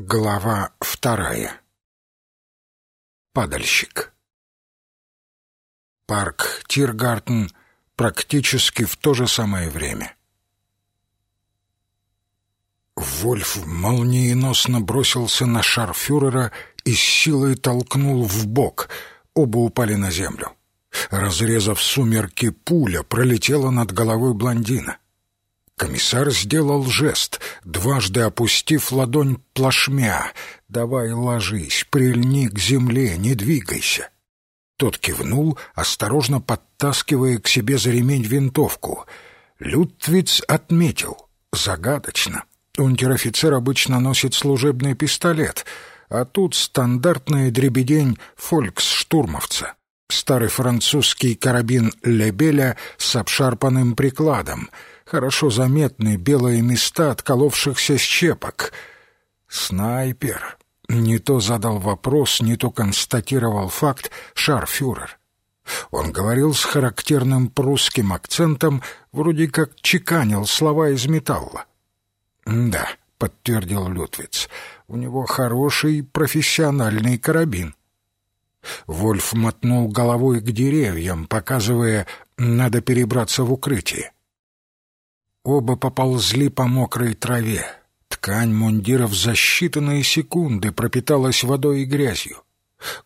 Глава вторая. Падальщик. Парк Тиргартен практически в то же самое время. Вольф молниеносно бросился на шарфюрера и с силой толкнул в бок. Оба упали на землю. Разрезав сумерки, пуля пролетела над головой блондина. Комиссар сделал жест, дважды опустив ладонь плашмя. «Давай ложись, прильни к земле, не двигайся». Тот кивнул, осторожно подтаскивая к себе за ремень винтовку. Лютвиц отметил. Загадочно. Унтер-офицер обычно носит служебный пистолет, а тут стандартная дребедень фольксштурмовца. Старый французский карабин Лебеля с обшарпанным прикладом — хорошо заметны белые места отколовшихся щепок. Снайпер. Не то задал вопрос, не то констатировал факт шарфюрер. Он говорил с характерным прусским акцентом, вроде как чеканил слова из металла. «Да», — подтвердил Лютвиц, — «у него хороший профессиональный карабин». Вольф мотнул головой к деревьям, показывая, надо перебраться в укрытие. Оба поползли по мокрой траве. Ткань мундиров за считанные секунды пропиталась водой и грязью.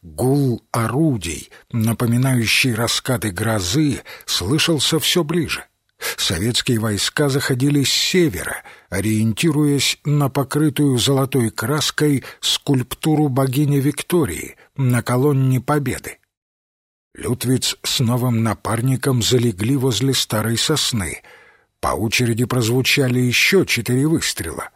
Гул орудий, напоминающий раскаты грозы, слышался все ближе. Советские войска заходили с севера, ориентируясь на покрытую золотой краской скульптуру богини Виктории на колонне Победы. Лютвиц с новым напарником залегли возле старой сосны — по очереди прозвучали еще четыре выстрела.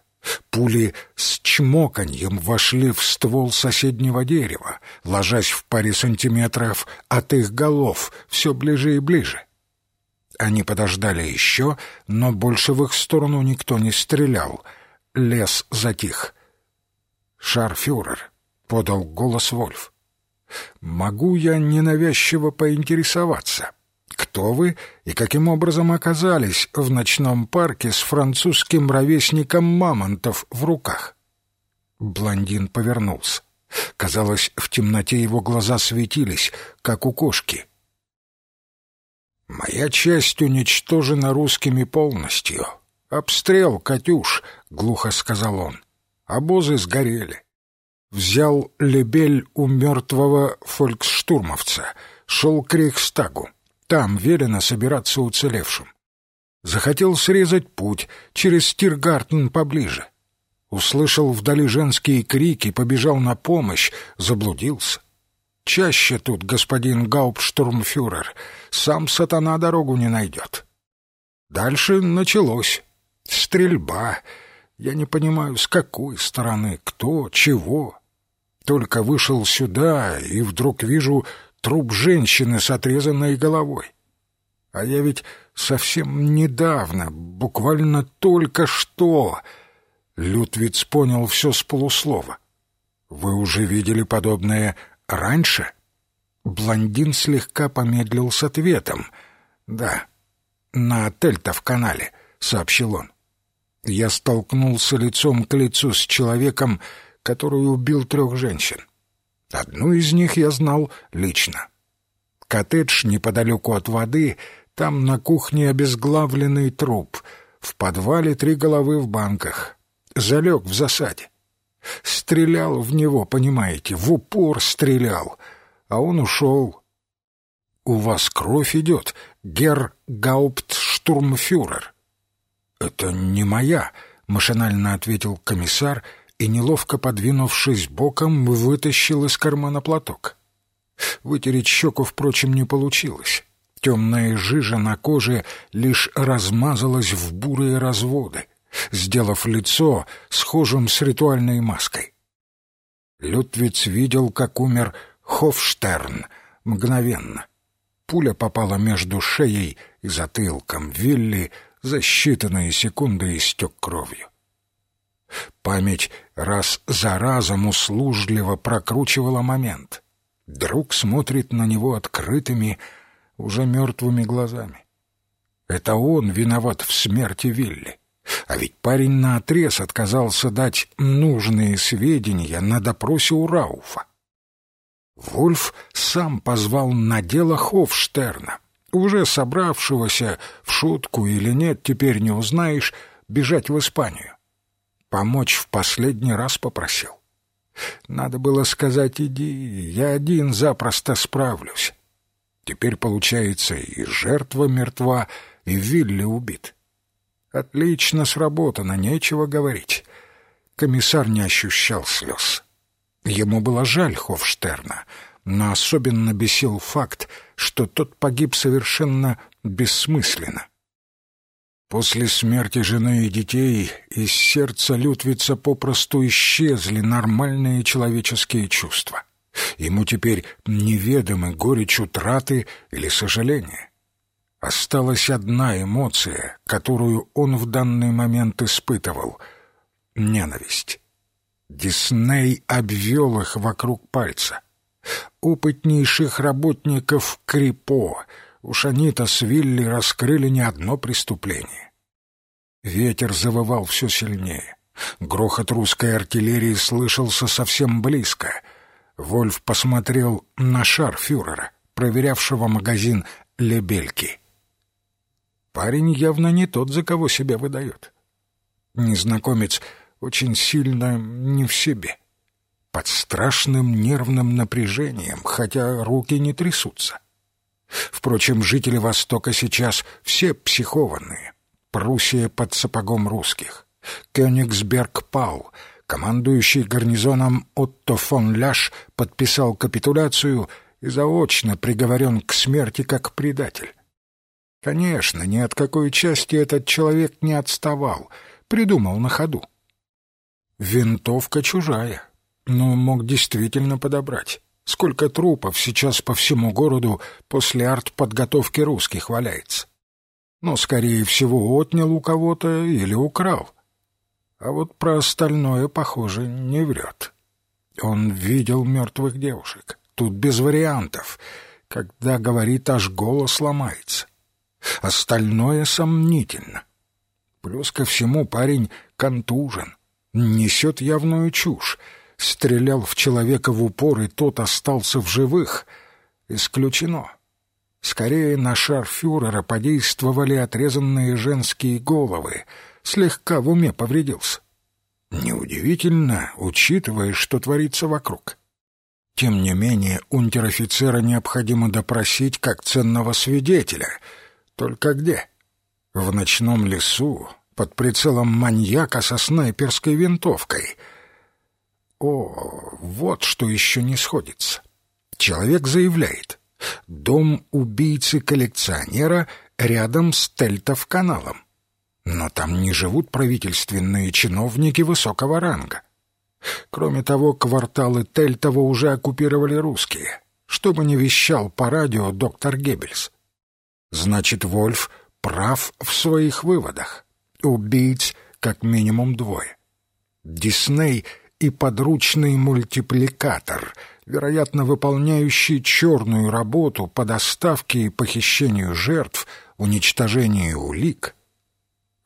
Пули с чмоканьем вошли в ствол соседнего дерева, ложась в паре сантиметров от их голов все ближе и ближе. Они подождали еще, но больше в их сторону никто не стрелял. Лес затих. «Шарфюрер», — подал голос Вольф. «Могу я ненавязчиво поинтересоваться, кто вы и каким образом оказались в ночном парке с французским ровесником мамонтов в руках? Блондин повернулся. Казалось, в темноте его глаза светились, как у кошки. «Моя часть уничтожена русскими полностью. Обстрел, Катюш», — глухо сказал он. «Обозы сгорели. Взял лебель у мертвого фольксштурмовца, шел к Рейхстагу. Там велено собираться уцелевшим. Захотел срезать путь через Стиргартен поближе. Услышал вдали женские крики, побежал на помощь, заблудился. Чаще тут, господин Гауптштурмфюрер, сам сатана дорогу не найдет. Дальше началось. Стрельба. Я не понимаю, с какой стороны, кто, чего. Только вышел сюда, и вдруг вижу труп женщины с отрезанной головой. А я ведь совсем недавно, буквально только что... Лютвиц понял все с полуслова. «Вы уже видели подобное раньше?» Блондин слегка помедлил с ответом. «Да, на отель-то в канале», — сообщил он. «Я столкнулся лицом к лицу с человеком, который убил трех женщин. Одну из них я знал лично. Коттедж неподалеку от воды, там на кухне обезглавленный труп, в подвале три головы в банках. Залег в засаде. Стрелял в него, понимаете, в упор стрелял, а он ушел. «У вас кровь идет, герр Гауптштурмфюрер». «Это не моя», — машинально ответил комиссар и, неловко подвинувшись боком, вытащил из кармана платок. Вытереть щеку, впрочем, не получилось. Темная жижа на коже лишь размазалась в бурые разводы, сделав лицо схожим с ритуальной маской. Лютвиц видел, как умер Хофштерн мгновенно. Пуля попала между шеей и затылком Вилли, за считанные секунды истек кровью. Память раз за разом услужливо прокручивала момент. Друг смотрит на него открытыми, уже мертвыми глазами. Это он виноват в смерти Вилли. А ведь парень наотрез отказался дать нужные сведения на допросе у Рауфа. Вольф сам позвал на дело Хофштерна, уже собравшегося, в шутку или нет, теперь не узнаешь, бежать в Испанию. Помочь в последний раз попросил. Надо было сказать «иди, я один запросто справлюсь». Теперь, получается, и жертва мертва, и Вилли убит. Отлично сработано, нечего говорить. Комиссар не ощущал слез. Ему было жаль Хофштерна, но особенно бесил факт, что тот погиб совершенно бессмысленно. После смерти жены и детей из сердца Лютвица попросту исчезли нормальные человеческие чувства. Ему теперь неведомы горечь утраты или сожаления. Осталась одна эмоция, которую он в данный момент испытывал — ненависть. Дисней обвел их вокруг пальца. Опытнейших работников Крипо, уж они-то с Вилли раскрыли не одно преступление. Ветер завывал все сильнее. Грохот русской артиллерии слышался совсем близко. Вольф посмотрел на шар фюрера, проверявшего магазин Лебельки. Парень явно не тот, за кого себя выдает. Незнакомец очень сильно не в себе. Под страшным нервным напряжением, хотя руки не трясутся. Впрочем, жители Востока сейчас все психованные. Пруссия под сапогом русских. Кёнигсберг пал. Командующий гарнизоном Отто фон Ляш подписал капитуляцию и заочно приговорен к смерти как предатель. Конечно, ни от какой части этот человек не отставал, придумал на ходу. Винтовка чужая, но мог действительно подобрать. Сколько трупов сейчас по всему городу после артподготовки русских валяется. Но, скорее всего, отнял у кого-то или украл. А вот про остальное, похоже, не врет. Он видел мертвых девушек. Тут без вариантов. Когда говорит, аж голос ломается. Остальное сомнительно. Плюс ко всему парень контужен, несет явную чушь. Стрелял в человека в упор, и тот остался в живых. Исключено. Скорее на шар фюрера подействовали отрезанные женские головы. Слегка в уме повредился. Неудивительно, учитывая, что творится вокруг. Тем не менее, унтер-офицера необходимо допросить как ценного свидетеля — только где? В ночном лесу, под прицелом маньяка со снайперской винтовкой. О, вот что еще не сходится. Человек заявляет. Дом убийцы-коллекционера рядом с Тельтов-каналом. Но там не живут правительственные чиновники высокого ранга. Кроме того, кварталы Тельтова уже оккупировали русские, чтобы не вещал по радио доктор Геббельс. Значит, Вольф прав в своих выводах. Убийц как минимум двое. Дисней и подручный мультипликатор, вероятно, выполняющий черную работу по доставке и похищению жертв, уничтожению улик.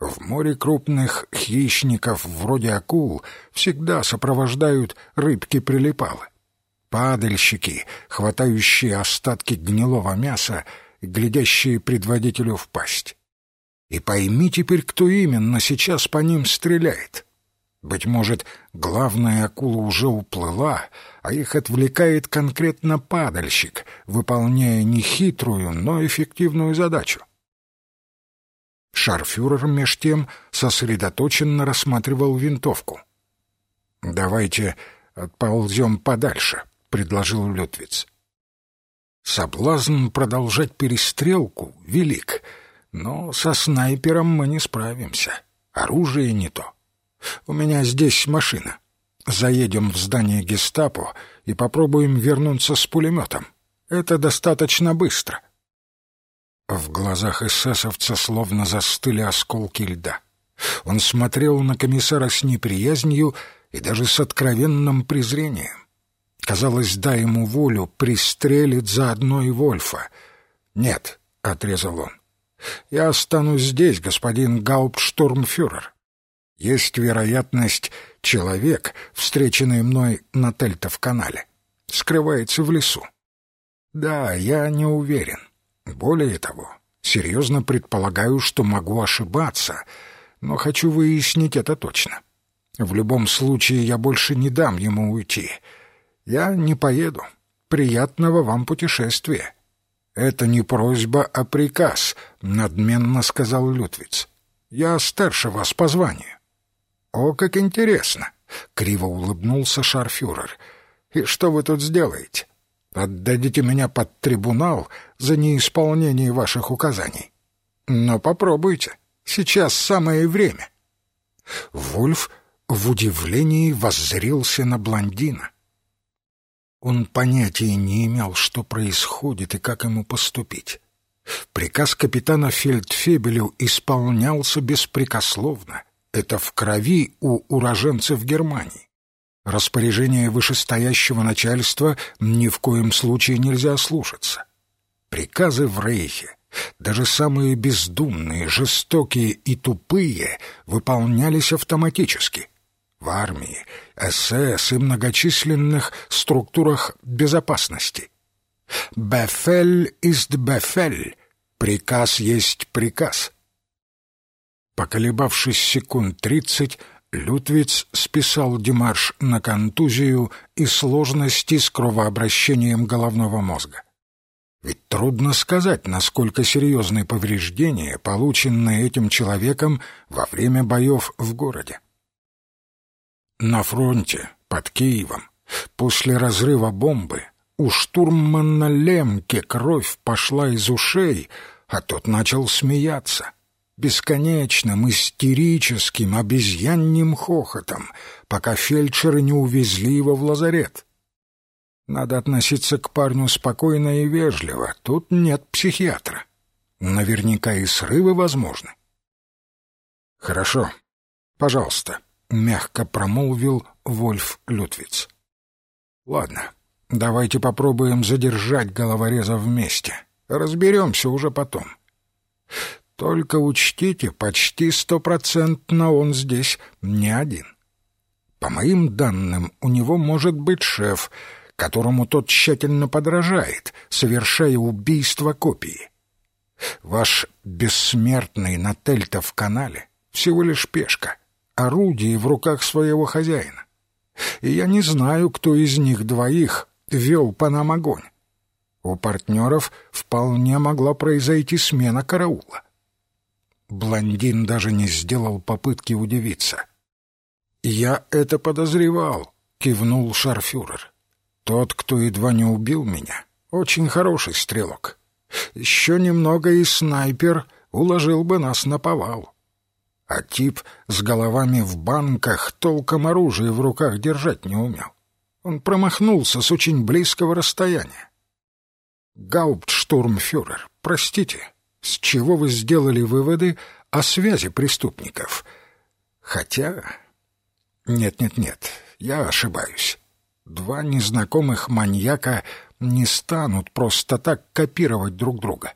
В море крупных хищников, вроде акул, всегда сопровождают рыбки-прилипалы. Падальщики, хватающие остатки гнилого мяса, глядящие предводителю в пасть. И пойми теперь, кто именно сейчас по ним стреляет. Быть может, главная акула уже уплыла, а их отвлекает конкретно падальщик, выполняя нехитрую, но эффективную задачу. Шарфюрер меж тем сосредоточенно рассматривал винтовку. «Давайте отползем подальше», — предложил Лютвиц. Соблазн продолжать перестрелку велик, но со снайпером мы не справимся. Оружие не то. У меня здесь машина. Заедем в здание гестапо и попробуем вернуться с пулеметом. Это достаточно быстро. В глазах эсэсовца словно застыли осколки льда. Он смотрел на комиссара с неприязнью и даже с откровенным презрением. Казалось, дай ему волю, пристрелит заодно и Вольфа. «Нет», — отрезал он, Я останусь здесь, господин Гауптштурмфюрер. Есть вероятность, человек, встреченный мной на Тельтов-канале, скрывается в лесу. Да, я не уверен. Более того, серьезно предполагаю, что могу ошибаться, но хочу выяснить это точно. В любом случае я больше не дам ему уйти. Я не поеду. Приятного вам путешествия. Это не просьба, а приказ, надменно сказал Лютвиц. Я старше вас по званию. О, как интересно, криво улыбнулся шарфюрер. И что вы тут сделаете? Отдадите меня под трибунал за неисполнение ваших указаний. Но попробуйте. Сейчас самое время. Вульф в удивлении воззрился на блондина. Он понятия не имел, что происходит и как ему поступить. Приказ капитана Фельдфебелю исполнялся беспрекословно. Это в крови у уроженцев Германии. Распоряжение вышестоящего начальства ни в коем случае нельзя слушаться. Приказы в Рейхе, даже самые бездумные, жестокие и тупые, выполнялись автоматически. В армии, СС и многочисленных структурах безопасности. «Бефель ist Бефель» — приказ есть приказ. Поколебавшись секунд тридцать, Лютвиц списал Димарш на контузию и сложности с кровообращением головного мозга. Ведь трудно сказать, насколько серьезны повреждения, полученные этим человеком во время боев в городе. На фронте, под Киевом, после разрыва бомбы, у штурмана Лемке кровь пошла из ушей, а тот начал смеяться — бесконечным, истерическим, обезьянним хохотом, пока фельдшеры не увезли его в лазарет. Надо относиться к парню спокойно и вежливо, тут нет психиатра. Наверняка и срывы возможны. «Хорошо, пожалуйста», — мягко промолвил Вольф Лютвиц. «Ладно, давайте попробуем задержать головореза вместе. Разберемся уже потом. Только учтите, почти стопроцентно он здесь не один. По моим данным, у него может быть шеф, которому тот тщательно подражает, совершая убийство копии. Ваш бессмертный Нательта в канале всего лишь пешка, орудие в руках своего хозяина. И я не знаю, кто из них двоих вел по нам огонь. У партнеров вполне могла произойти смена караула. Блондин даже не сделал попытки удивиться. «Я это подозревал», — кивнул шарфюрер. «Тот, кто едва не убил меня, очень хороший стрелок. Еще немного и снайпер уложил бы нас на повал. А тип с головами в банках толком оружие в руках держать не умел. Он промахнулся с очень близкого расстояния. Гауптштурмфюрер, простите, с чего вы сделали выводы о связи преступников? Хотя... Нет-нет-нет, я ошибаюсь. Два незнакомых маньяка не станут просто так копировать друг друга.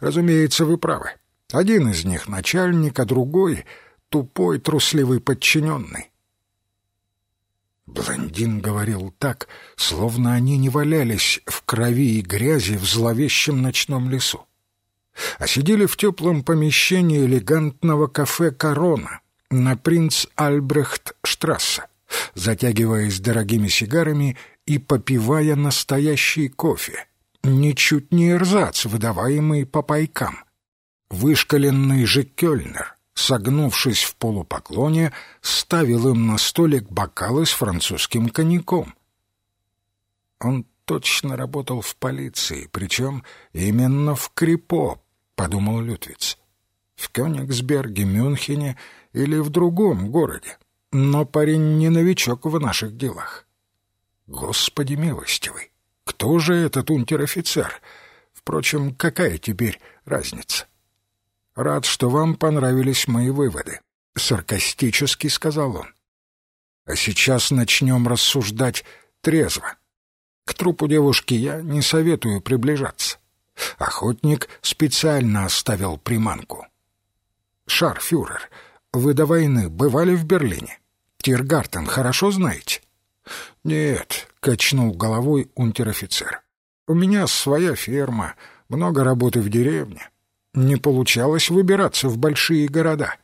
Разумеется, вы правы. Один из них начальник, а другой — тупой трусливый подчиненный. Блондин говорил так, словно они не валялись в крови и грязи в зловещем ночном лесу а сидели в теплом помещении элегантного кафе «Корона» на принц Альбрехт-штрассе, затягиваясь дорогими сигарами и попивая настоящий кофе, ничуть не эрзац, выдаваемый по пайкам. Вышкаленный же Кёльнер, согнувшись в полупоклоне, ставил им на столик бокалы с французским коньяком. Он точно работал в полиции, причем именно в Крипо, подумал Лютвиц. В Кёнигсберге, Мюнхене или в другом городе. Но парень не новичок в наших делах. Господи милостивый, кто же этот унтер-офицер? Впрочем, какая теперь разница? Рад, что вам понравились мои выводы, саркастически сказал он. А сейчас начнем рассуждать трезво. К трупу девушки я не советую приближаться. Охотник специально оставил приманку. «Шарфюрер, вы до войны бывали в Берлине? Тиргартен хорошо знаете?» «Нет», — качнул головой унтер-офицер. «У меня своя ферма, много работы в деревне. Не получалось выбираться в большие города».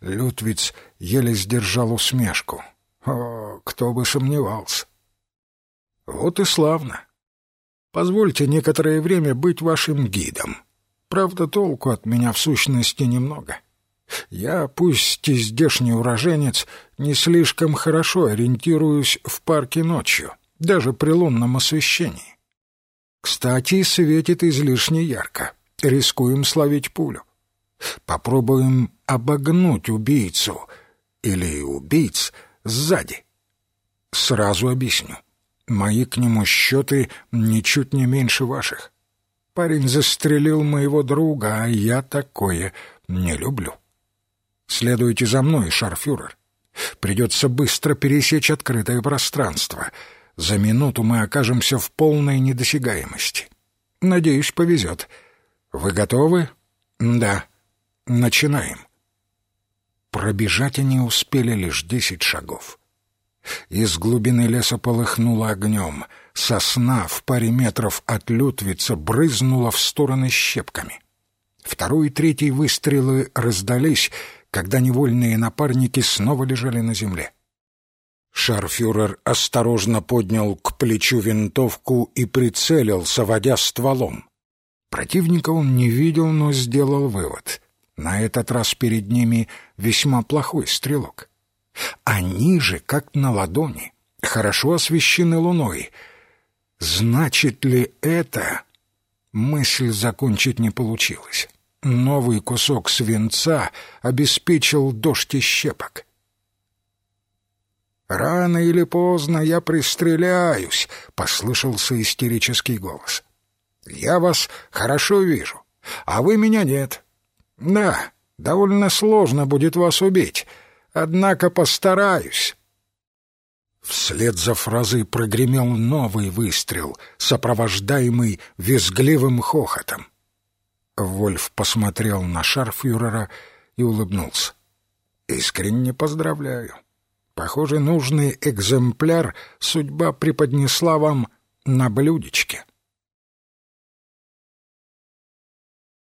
Лютвиц еле сдержал усмешку. «О, кто бы сомневался!» «Вот и славно. Позвольте некоторое время быть вашим гидом. Правда, толку от меня в сущности немного. Я, пусть и здешний уроженец, не слишком хорошо ориентируюсь в парке ночью, даже при лунном освещении. Кстати, светит излишне ярко. Рискуем словить пулю. Попробуем обогнуть убийцу или убийц сзади. Сразу объясню. Мои к нему счеты ничуть не меньше ваших. Парень застрелил моего друга, а я такое не люблю. Следуйте за мной, шарфюрер. Придется быстро пересечь открытое пространство. За минуту мы окажемся в полной недосягаемости. Надеюсь, повезет. Вы готовы? Да. Начинаем. Пробежать они успели лишь десять шагов. Из глубины леса полыхнуло огнем. Сосна в паре метров от Лютвица брызнула в стороны щепками. Второй и третий выстрелы раздались, когда невольные напарники снова лежали на земле. Шарфюрер осторожно поднял к плечу винтовку и прицелился, водя стволом. Противника он не видел, но сделал вывод. На этот раз перед ними весьма плохой стрелок. Они же, как на ладони, хорошо освещены луной. Значит ли это... Мысль закончить не получилось. Новый кусок свинца обеспечил дождь и щепок. «Рано или поздно я пристреляюсь», — послышался истерический голос. «Я вас хорошо вижу, а вы меня нет. Да, довольно сложно будет вас убить, однако постараюсь». Вслед за фразой прогремел новый выстрел, сопровождаемый визгливым хохотом. Вольф посмотрел на шарфюрера и улыбнулся. «Искренне поздравляю. Похоже, нужный экземпляр судьба преподнесла вам на блюдечке».